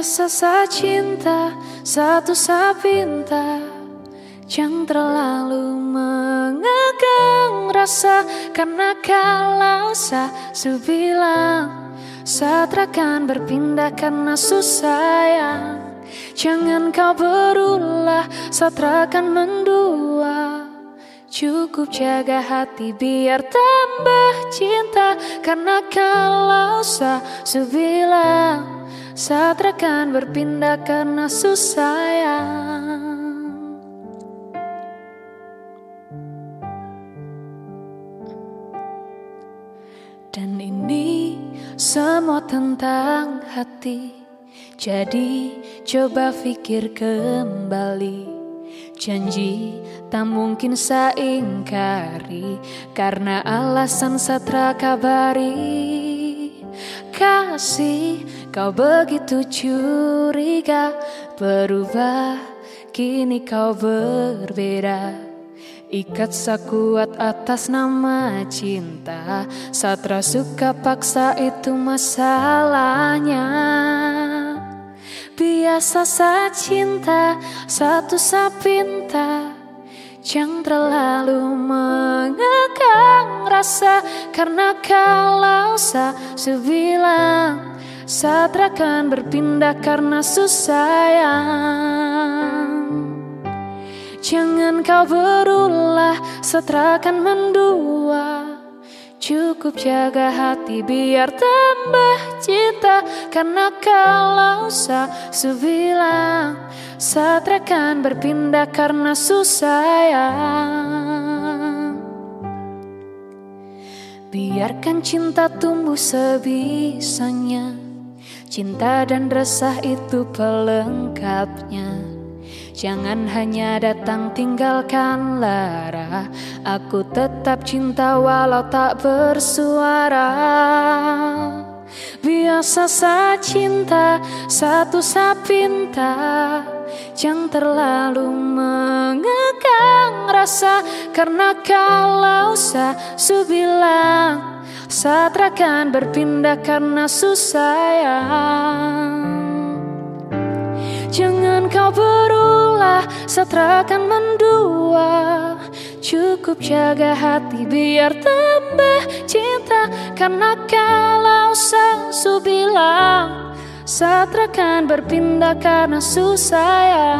Saya cinta, satu saya pinta Jangan terlalu mengegang rasa. Karena kalau saya bilang Satrakan berpindah karena susah ya Jangan kau berulah Satrakan mendua Cukup jaga hati biar tambah cinta. Karena kalau saya bilang Satrakan berpindah karena susah ya. Dan ini semua tentang hati. Jadi coba pikir kembali Janji tak mungkin saya ingkari Karena alasan satra kabari. Kasih kau begitu curiga Berubah kini kau berbeda. Ikat sakuat atas nama cinta Satra suka paksa itu masalahnya Biasa sa cinta Satu sa pinta Jangan terlalu mengekang rasa Karena kalau sa sebilang Satra akan berpindah karena susah Jangan kau berulah setrakan mendua Cukup jaga hati biar tambah cinta. Karena kalau sa sebilang Satrakan berpindah karena susah ya. Biarkan cinta tumbuh sebisanya. Cinta dan resah itu pelengkapnya Jangan hanya datang tinggalkan lara. Aku tetap cinta walau tak bersuara. Biasa sa cinta, satu sa pinta Jangan terlalu mengekang rasa Karena kalau sa su bilang Satrakan berpindah karena susah ya. Jangan kau satrakan mendua. Cukup jaga hati biar tambah cinta. Karena kalau sesu bilang Satrakan berpindah karena susah ya